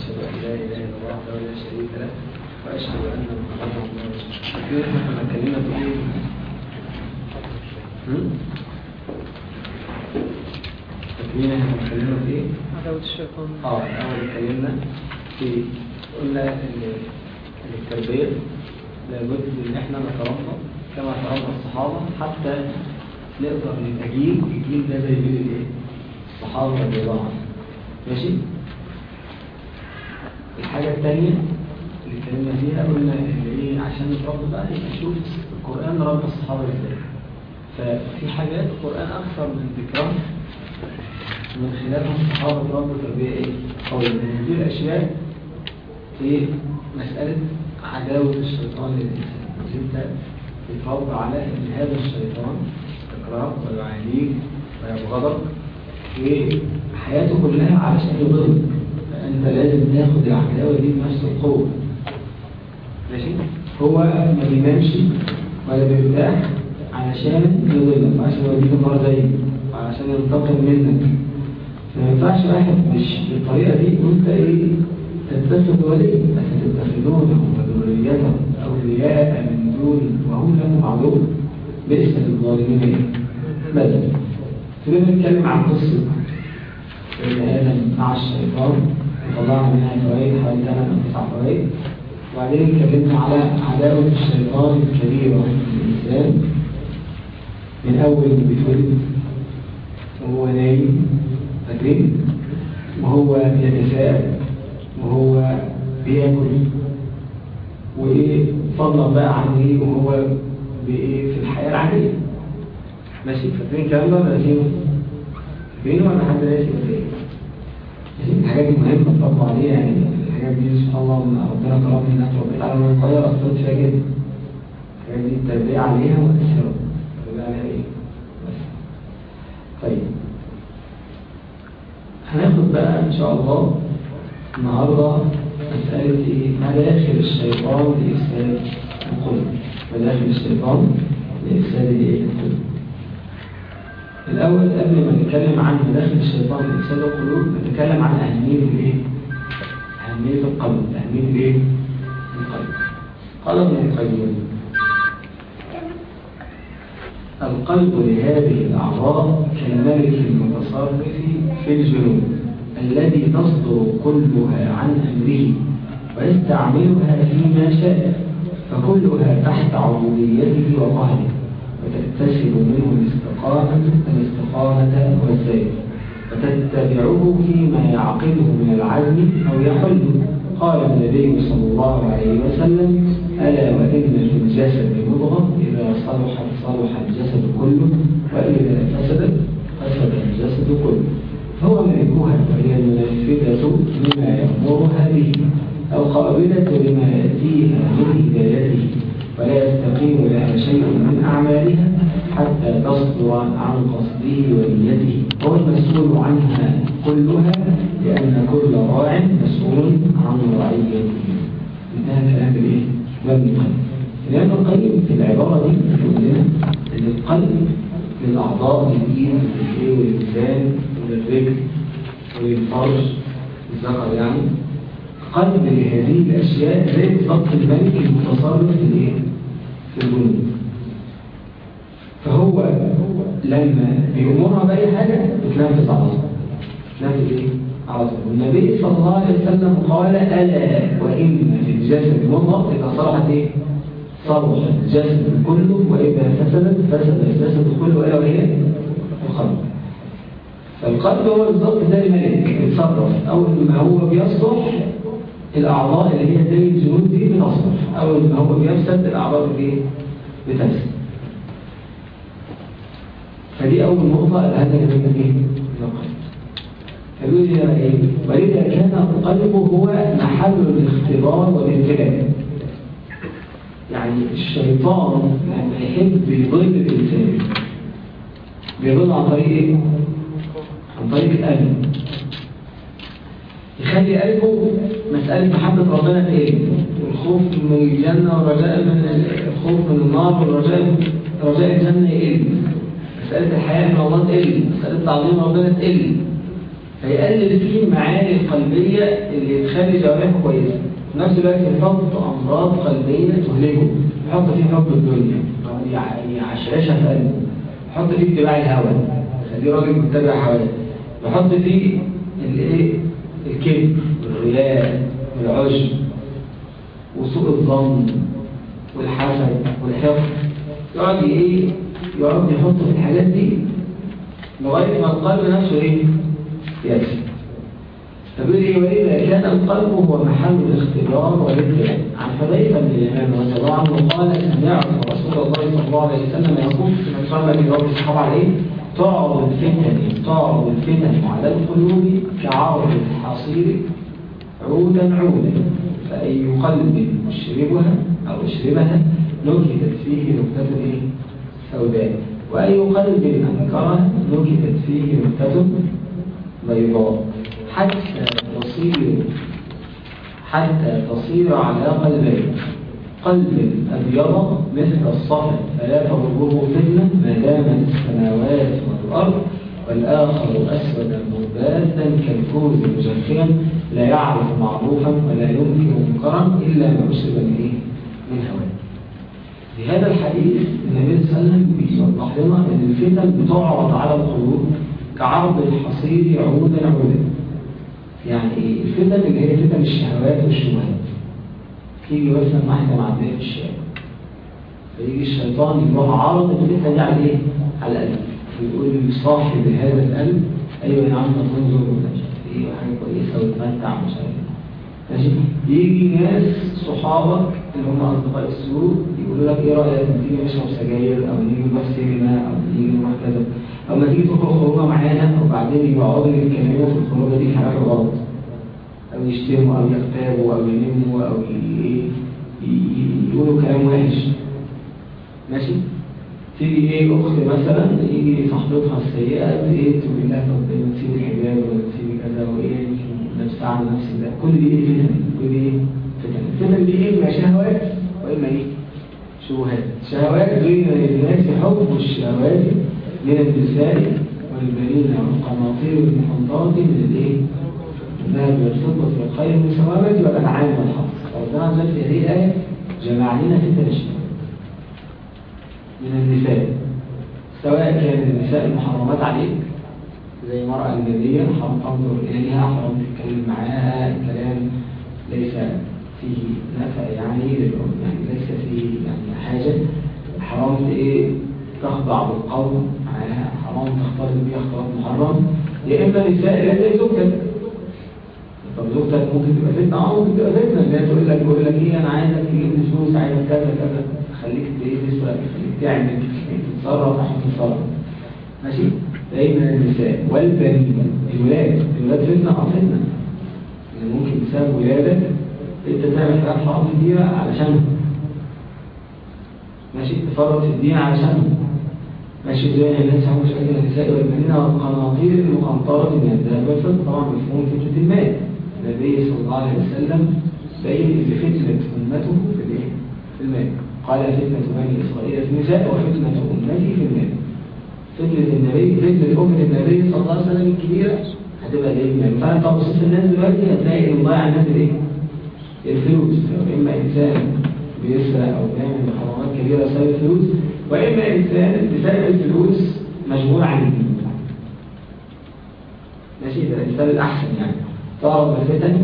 وأشهد أن لا إله إلا الله وحده لا شريك له وأشهد أن محمدا رسول الله إحنا؟ فاكرين إحنا اتكلمنا في إيه؟ عداوة الشيطان آه اتكلمنا في قلنا إن التربية لابد إن إحنا نتربى كما تربى الصحابة حتى نقدر نبقى جيل الجيل ده زي جيل الإيه؟ الصحابة رضي الله عنهم ماشي؟ الحاجة الثانية اللي اتكلمنا فيها قلنا إن إيه عشان نتربى بقى نشوف القرآن ربى الصحابة إزاي. ففي حاجات القرآن أكثر من ذكرها من خلالها الصحابة ربوا تربية إيه؟ قوية. من دي الأشياء إيه؟ مسألة عداوة الشيطان للإنسان. أنت تتربى على إن هذا الشيطان يكرهك ويعاديك ويبغضك وحياته كلها علشان يضرك فأنت لازم تاخد العداوة دي بنفس القوة. ماشي؟ هو ما بينامش ولا بيرتاح علشان يضلك وعشان يوديك النار زيك وعشان ينتقم منك. ما ينفعش واحد مش بالطريقة دي وأنت إيه؟ تتخذ ولي فتتخذونهم وذريتهم أولياء من دون وهم لهم عدو بئس للظالمين. إيه بدل نتكلم عن قصة ابن آدم مع الشيطان؟ وطلعنا منها فوائد حوالي 8 أو 9 فوائد وبعدين اتكلمنا على عداوة الشيطان الكبيرة للإنسان من أول ما بيتولد وهو نايم فاكرين وهو يتساءل وهو بياكل. وإيه فضلا بقى عن إيه وهو بإيه في الحياة العادية. ماشي فاكرين الكلام ده ولا ناسينه؟ فاكرينه ولا حد ناسي؟ ولا إيه؟ الحاجات دي مهمة تطبق عليها يعني الحاجات دي سبحان الله من ربنا كرمني إنها اتربيت على وأنا صغير اثرت فيها جدا الحاجات دي التربيه عليها مؤثره التربيه عليها إيه؟ بس طيب هناخد بقى إن شاء الله النهاردة مسألة إيه؟ مداخل الشيطان لإفساد القلوب مداخل الشيطان لإفساد الإيه؟ القلوب الأول قبل ما نتكلم عن مداخل الشيطان لإفساد القلوب نتكلم عن أهمية الإيه؟ أهمية القلب أهمية الإيه؟ القلب قال ابن القيم القلب لهذه الأعضاء كالملك المتصرف في الجنود الذي تصدر كلها عن أمره ويستعملها فيما شاء فكلها تحت عبوديته وقهره وتكتسب منه الاستقامة الاستقامة والزيت وتتبعه فيما يعقده من العزم أو يحل. قال النبي صلى الله عليه وسلم ألا وإن في الجسد مضغة إذا صلحت صلح الجسد كله تصدر عن قصده ونيته المسؤول عنها كلها لأن كل راع مسؤول عن رعيته. انتهى كلام الإيه؟ ابن القيم الإمام القيم في العبارة دي بيقول إن القلب للأعضاء للإيد وللإيه ولللسان وللرجل وللفرج الذكر يعني. قلب لهذه الأشياء زي بالضبط الملك المتصرف في الإيه؟ في الجنود. فهو لما بيأمرها بأي حاجة على طول بتنفذ إيه؟ على طول. والنبي صلى الله عليه وسلم قال ألا وإن في الجسد مضغة إذا صلحت إيه؟ صلح الجسد كله وإذا فسدت فسد الجسد كله إلا وهي القلب. فالقلب هو بالظبط زي الملك بيتصرف أول ما هو بيصلح الأعضاء اللي هي زي الجنود دي بتصلح أول ما هو بيفسد الأعضاء دي بتفسد. فدي أول نقطة هذا كلمة إيه؟ القلب فيقول لنا إيه؟ ولذا كان القلب هو محل الاختبار والابتلاء يعني الشيطان لما يحب يضل الإنسان بيضل عن طريق إيه؟ عن طريق القلب يخلي قلبه مسألة محبة ربنا تقل والخوف من الجنة والرجاء من الخوف من النار والرجاء رجاء الجنة يقل مسألة الحياة من الله تقل مسألة تعظيم ربنا تقل. فيقلل فيه المعاني القلبية اللي تخلي جوارحه كويسة. في نفس الوقت يحط أمراض قلبية تهلكه. يحط فيه حب الدنيا. يعشعشها في قلبه. يحط فيه اتباع الهوى. يخليه راجل متبع هواه. يحط فيه الايه الكذب والرياء والعجب وسوء الظن والحسد والحقد. يقعد إيه؟ يقعد يحط في الحاجات دي لغايه ما القلب نفسه إيه؟ يأتي فبيقول إيه وإذا كان القلب هو محل الاختبار والابتلاء عن حذيفة بن اليمان رضي الله عنه قال سمعت رسول الله صلى الله عليه وسلم يقول في صلى الله عليه الصحابة عليه تعرض الفتن تعرض الفتن على القلوب كعرض الحصير عودا عودا فأي قلب يشربها أو يشربها نكتت فيه نكتة إيه؟ سوداء وأي قلب أنكرها نكتت فيه نكتة بيضاء. حتى تصير حتى تصير على قلبين قلب أبيض مثل الصفا فلا تضره فتنة ما دامت السماوات والأرض والآخر أسودا مربادا كالكوز مجفيا لا يعرف معروفا ولا ينكر منكرا إلا ما أشرب من إيه؟ من هواه. في هذا الحديث النبي صلى الله عليه وسلم لنا أن الفتن بتعرض على القلوب كعرض الحصير عودا عودا يعني الفتن اللي هي فتن الشهوات والشبهات. تيجي مثلا واحدة معدية في الشارع فيجي الشيطان يروح عارض الفتنة دي على إيه؟ على القلب ويقول لصاحب هذا القلب أيوه يا عم تنظر ومش إيه حاجة كويسة وتمتع ومش عارف إيه. ماشي؟ يجي ناس صحابك اللي هم أصدقاء السوق يقولوا لك إيه رأيك؟ ما تيجي نشرب سجاير أو نيجي نروح سينما أو نيجي نروح كذا. أو ما تيجي تخرج خروجة معانا وبعدين يقعدوا يتكلموا في الخروجة دي حاجات غلط. أو يشتموا أو يغتابوا أو ينموا أو يقولوا كلام وحش. ماشي؟ تيجي إيه أخت مثلا يجي صاحبتها السيئة إيه؟ تقول لها طب تسيب الحجاب ولا تسيب كذا وإيه؟ نفسها على نفس ده. كل دي إيه كل دي إيه؟ فتن الفتن دي إما شهوات وإما إيه؟ شبهات. شهوات بين الناس حب الشهوات من النساء والبنين والقناطير المحنطات من الإيه؟ الذهب والفضة والخير والسوامة والأنعام والحرث ربنا عز وجل في هذه الآية جمع لنا ستة أشياء من النساء. سواء كان النساء المحرمات عليك زي المرأة الجدية حرام تنظر إليها حرام تتكلم معاها الكلام ليس فيه نفع يعني يعني ليس فيه يعني حاجة. حرام إيه؟ تخضع بالقول معاها حرام تختلط بيها اختلاط محرم. يا إما نساء لا زوجتك طب زوجتك ممكن تبقى فتنة؟ آه ممكن تبقى فتنة. اللي هي تقول لك تقول لك إيه أنا عايزك تجيب لي فلوس عايزك كذا كذا. خليك إيه تسرق خليك تعمل تتصرف عشان تتصرف. ماشي؟ دايما النساء والبنين الولاد. الولاد فتنة؟ آه فتنة. يعني ممكن بسبب ولادك انت تعمل حاجات حرام كتيرة علشان ماشي؟ في الدين علشان ماشي؟ زي الناس هم شكل النساء والبنين والقناطير المقنطرة من الذهب والفضة طبعا مفهوم فتنة المال النبي صلى الله عليه وسلم بين بفتنة أمته في الايه؟ في المال. قال فتنة بني إسرائيل في النساء وفتنة أمتي في المال. فتنة النبي فتنة أمة النبي صلى الله عليه وسلم الكبيرة هتبقى ليه؟ المال فأنت بصيت الناس دلوقتي هتلاقي إن ضايع الناس الايه؟ الفلوس. إما إنسان بيسرق أو بيعمل محرمات كبيرة بسبب الفلوس وإما إنسان بسبب الفلوس مشغول عن الدين. ماشي ده الإنسان الأحسن يعني. تعرض الفتن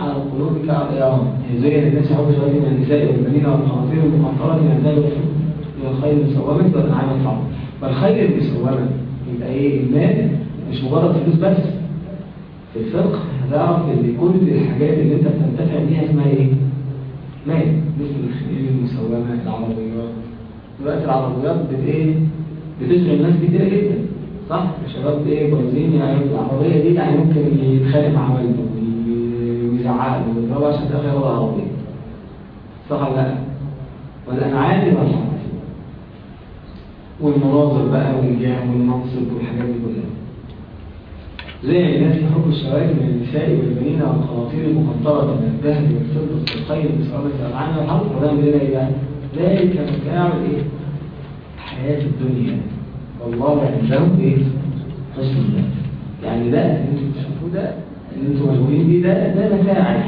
على القلوب كأطيارهم زي الناس يحب شوية من النساء والبنين والقناطير المقنطرة من الذهب من الخيل المسومة والأنعام الحرب والخيل المسومة يبقى إيه؟ المال مش مجرد فلوس بس. في الفقه هتعرف ان كل الحاجات اللي انت بتنتفع بيها اسمها إيه؟ مال مثل الخيل المسومة العربيات دلوقتي العربيات بت إيه؟ بتشغل ناس كتيرة جدا صح؟ الشباب إيه كويسين يعني العربية دي يعني ممكن يتخانق مع والده ويزعق له ويضربه عشان تاخد ياخد العربية صح ولا لا؟ والأنعام والحرث والمناظر بقى والجاه والمنصب والحاجات دي كلها زي الناس يحب الشوائب من النساء والبنين والقناطير المقنطرة من الذهب والفضة والخيل بسبب الأنعام والحرث وده من بقى؟ ذلك متاع الايه؟ حياة الدنيا والله عنده إيه؟ حسن الله يعني ده أنتوا تشوفوا ده اللي أنتم مشغولين بيه ده ده مفاعل